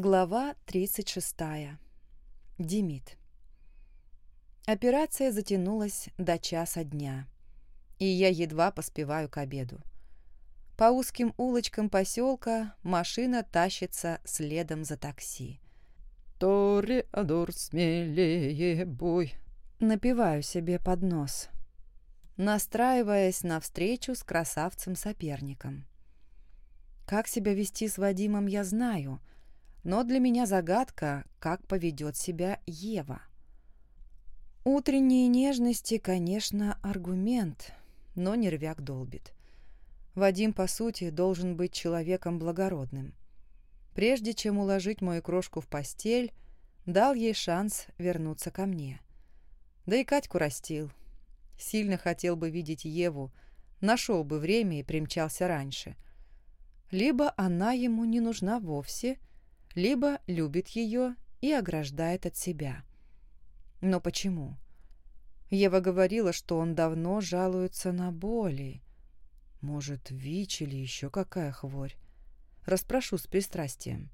Глава 36. Демид. Операция затянулась до часа дня, и я едва поспеваю к обеду. По узким улочкам поселка машина тащится следом за такси. «Тореадор, смелее бой!» Напиваю себе под нос, настраиваясь на встречу с красавцем-соперником. Как себя вести с Вадимом, я знаю — но для меня загадка, как поведет себя Ева. Утренние нежности, конечно, аргумент, но нервяк долбит. Вадим, по сути, должен быть человеком благородным. Прежде чем уложить мою крошку в постель, дал ей шанс вернуться ко мне. Да и Катьку растил. Сильно хотел бы видеть Еву, нашел бы время и примчался раньше. Либо она ему не нужна вовсе, либо любит ее и ограждает от себя. Но почему? Ева говорила, что он давно жалуется на боли. Может, ВИЧ или еще какая хворь. Распрошу с пристрастием.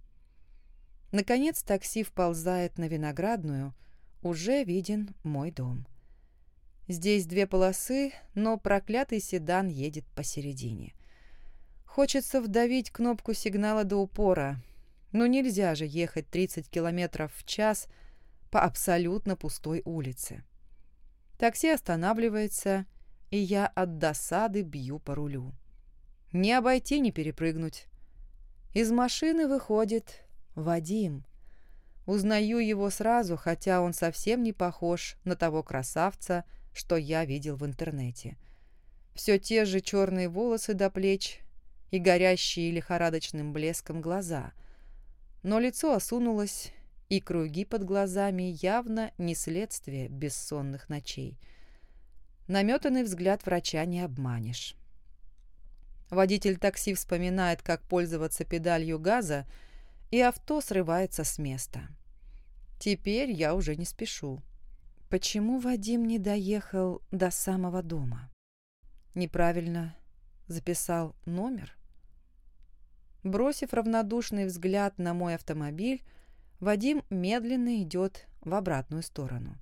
Наконец такси вползает на Виноградную, уже виден мой дом. Здесь две полосы, но проклятый седан едет посередине. Хочется вдавить кнопку сигнала до упора, но нельзя же ехать 30 километров в час по абсолютно пустой улице. Такси останавливается, и я от досады бью по рулю. Не обойти, не перепрыгнуть. Из машины выходит Вадим. Узнаю его сразу, хотя он совсем не похож на того красавца, что я видел в интернете. Все те же черные волосы до плеч и горящие лихорадочным блеском глаза — но лицо осунулось, и круги под глазами явно не следствие бессонных ночей. Наметанный взгляд врача не обманешь. Водитель такси вспоминает, как пользоваться педалью газа, и авто срывается с места. Теперь я уже не спешу. Почему Вадим не доехал до самого дома? Неправильно записал номер? Бросив равнодушный взгляд на мой автомобиль, Вадим медленно идет в обратную сторону.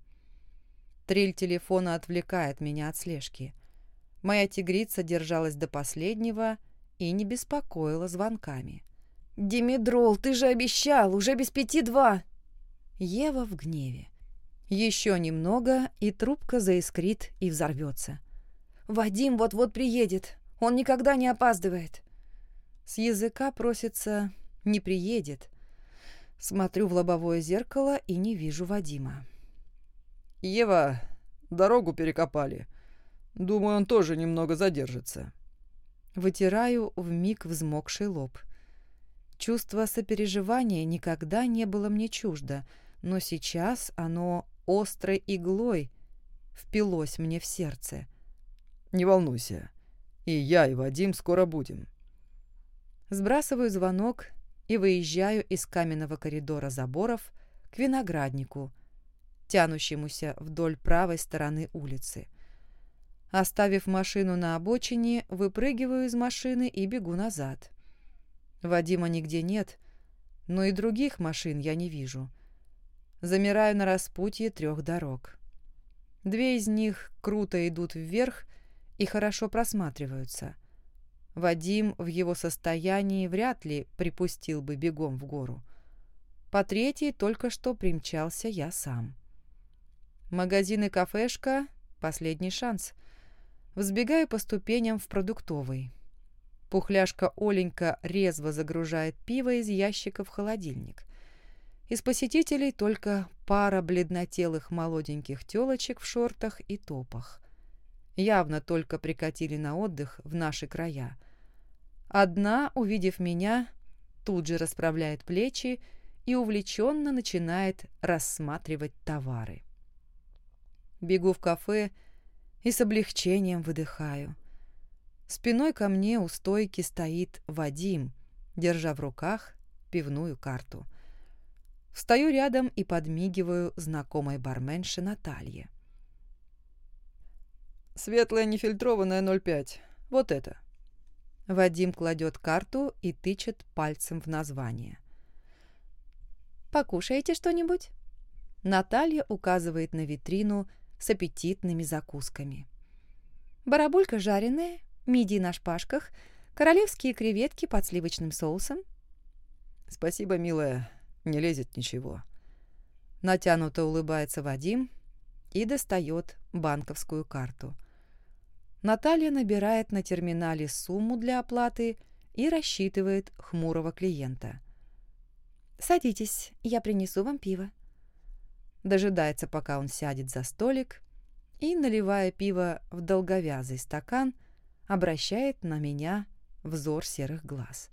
Трель телефона отвлекает меня от слежки. Моя тигрица держалась до последнего и не беспокоила звонками. «Димедрол, ты же обещал, уже без пяти два!» Ева в гневе. Еще немного, и трубка заискрит и взорвется. «Вадим вот-вот приедет. Он никогда не опаздывает». С языка просится «не приедет». Смотрю в лобовое зеркало и не вижу Вадима. «Ева, дорогу перекопали. Думаю, он тоже немного задержится». Вытираю в миг взмокший лоб. Чувство сопереживания никогда не было мне чуждо, но сейчас оно острой иглой впилось мне в сердце. «Не волнуйся. И я, и Вадим скоро будем. Сбрасываю звонок и выезжаю из каменного коридора заборов к винограднику, тянущемуся вдоль правой стороны улицы. Оставив машину на обочине, выпрыгиваю из машины и бегу назад. Вадима нигде нет, но и других машин я не вижу. Замираю на распутье трех дорог. Две из них круто идут вверх и хорошо просматриваются. Вадим в его состоянии вряд ли припустил бы бегом в гору. По третьей только что примчался я сам. Магазин и кафешка — последний шанс. Взбегаю по ступеням в продуктовый. Пухляшка Оленька резво загружает пиво из ящика в холодильник. Из посетителей только пара бледнотелых молоденьких телочек в шортах и топах явно только прикатили на отдых в наши края. Одна, увидев меня, тут же расправляет плечи и увлеченно начинает рассматривать товары. Бегу в кафе и с облегчением выдыхаю. Спиной ко мне у стойки стоит Вадим, держа в руках пивную карту. Встаю рядом и подмигиваю знакомой барменше Наталье. Светлая нефильтрованная 0,5. Вот это. Вадим кладет карту и тычет пальцем в название. Покушаете что-нибудь?» Наталья указывает на витрину с аппетитными закусками. Барабулька жареная, мидии на шпажках, королевские креветки под сливочным соусом. «Спасибо, милая, не лезет ничего». Натянуто улыбается Вадим и достает банковскую карту. Наталья набирает на терминале сумму для оплаты и рассчитывает хмурого клиента. «Садитесь, я принесу вам пиво». Дожидается, пока он сядет за столик и, наливая пиво в долговязый стакан, обращает на меня взор серых глаз.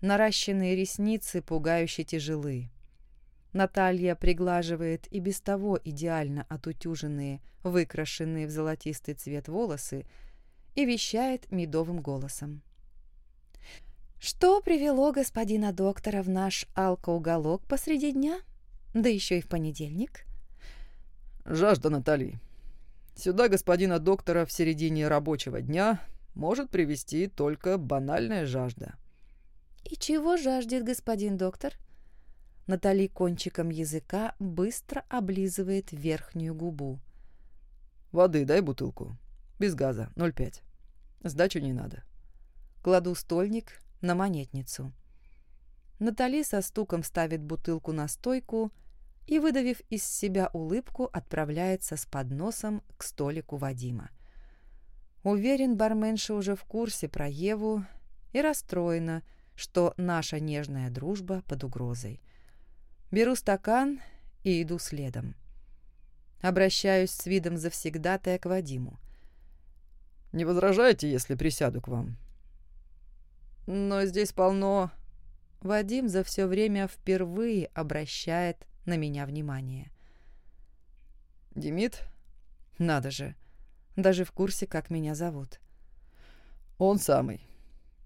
Наращенные ресницы пугающе тяжелы. Наталья приглаживает и без того идеально отутюженные, выкрашенные в золотистый цвет волосы и вещает медовым голосом. «Что привело господина доктора в наш алкоуголок посреди дня? Да еще и в понедельник?» «Жажда Натальи. Сюда господина доктора в середине рабочего дня может привести только банальная жажда». «И чего жаждет господин доктор?» Натали кончиком языка быстро облизывает верхнюю губу. «Воды дай бутылку. Без газа, 0,5. Сдачу не надо». Кладу стольник на монетницу. Натали со стуком ставит бутылку на стойку и, выдавив из себя улыбку, отправляется с подносом к столику Вадима. Уверен, барменша уже в курсе про Еву и расстроена, что наша нежная дружба под угрозой. Беру стакан и иду следом. Обращаюсь с видом завсегдатая к Вадиму. «Не возражаете, если присяду к вам?» «Но здесь полно...» Вадим за все время впервые обращает на меня внимание. «Демид?» «Надо же, даже в курсе, как меня зовут». «Он самый».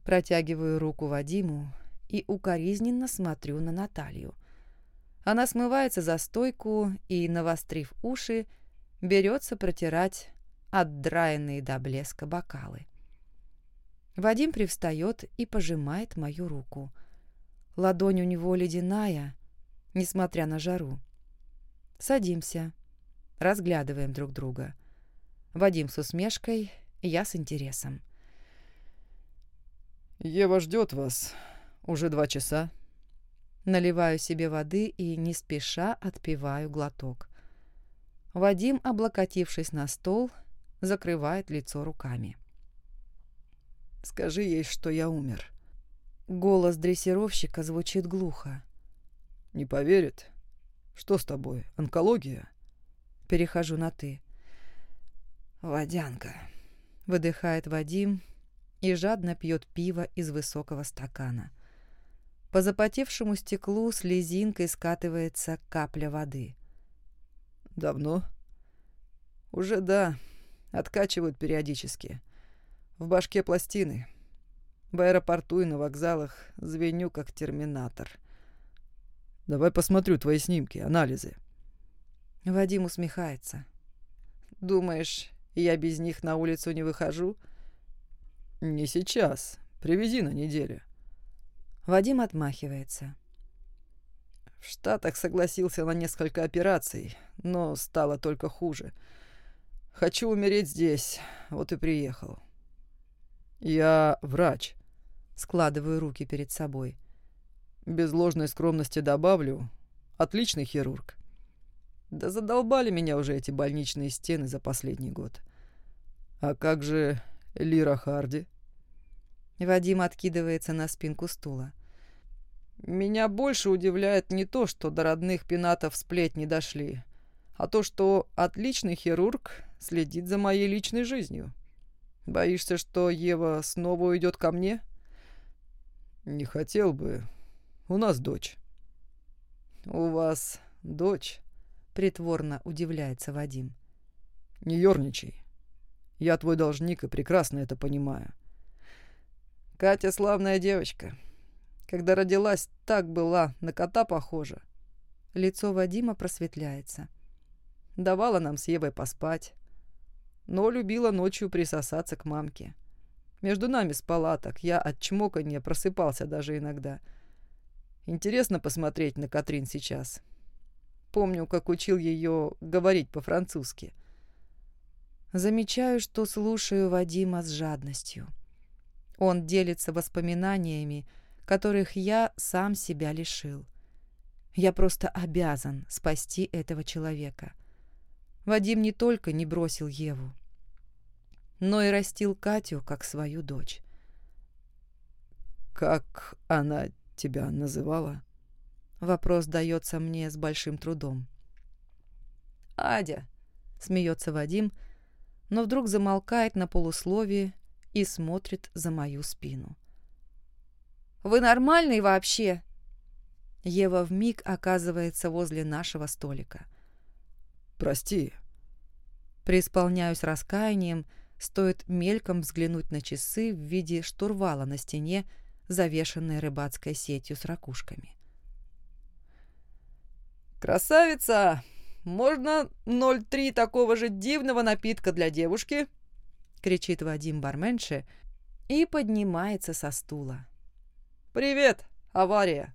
Протягиваю руку Вадиму и укоризненно смотрю на Наталью. Она смывается за стойку и, навострив уши, берется протирать отдраенные до блеска бокалы. Вадим привстает и пожимает мою руку. Ладонь у него ледяная, несмотря на жару. Садимся, разглядываем друг друга. Вадим с усмешкой, я с интересом. «Ева ждет вас. Уже два часа». Наливаю себе воды и не спеша отпиваю глоток. Вадим, облокотившись на стол, закрывает лицо руками. «Скажи ей, что я умер». Голос дрессировщика звучит глухо. «Не поверит? Что с тобой, онкология?» Перехожу на «ты». «Водянка», — выдыхает Вадим и жадно пьет пиво из высокого стакана. По запотевшему стеклу с лизинкой скатывается капля воды. «Давно?» «Уже да. Откачивают периодически. В башке пластины. В аэропорту и на вокзалах звеню, как терминатор. Давай посмотрю твои снимки, анализы». Вадим усмехается. «Думаешь, я без них на улицу не выхожу?» «Не сейчас. Привези на неделю». Вадим отмахивается. В Штатах согласился на несколько операций, но стало только хуже. Хочу умереть здесь, вот и приехал. Я врач. Складываю руки перед собой. Без ложной скромности добавлю, отличный хирург. Да задолбали меня уже эти больничные стены за последний год. А как же Лира Харди? Вадим откидывается на спинку стула. «Меня больше удивляет не то, что до родных пенатов сплетни дошли, а то, что отличный хирург следит за моей личной жизнью. Боишься, что Ева снова уйдет ко мне?» «Не хотел бы. У нас дочь». «У вас дочь?» — притворно удивляется Вадим. «Не ерничай. Я твой должник и прекрасно это понимаю. Катя славная девочка. Когда родилась, так была, на кота похожа. Лицо Вадима просветляется. Давала нам с Евой поспать. Но любила ночью присосаться к мамке. Между нами спала так, я от чмоканья просыпался даже иногда. Интересно посмотреть на Катрин сейчас. Помню, как учил ее говорить по-французски. Замечаю, что слушаю Вадима с жадностью. Он делится воспоминаниями, которых я сам себя лишил. Я просто обязан спасти этого человека. Вадим не только не бросил Еву, но и растил Катю как свою дочь. «Как она тебя называла?» Вопрос дается мне с большим трудом. «Адя», — смеется Вадим, но вдруг замолкает на полусловие и смотрит за мою спину. «Вы нормальный вообще?» Ева вмиг оказывается возле нашего столика. «Прости». Преисполняюсь раскаянием, стоит мельком взглянуть на часы в виде штурвала на стене, завешенной рыбацкой сетью с ракушками. «Красавица! Можно 0,3 такого же дивного напитка для девушки?» — кричит Вадим барменше и поднимается со стула. «Привет, авария!»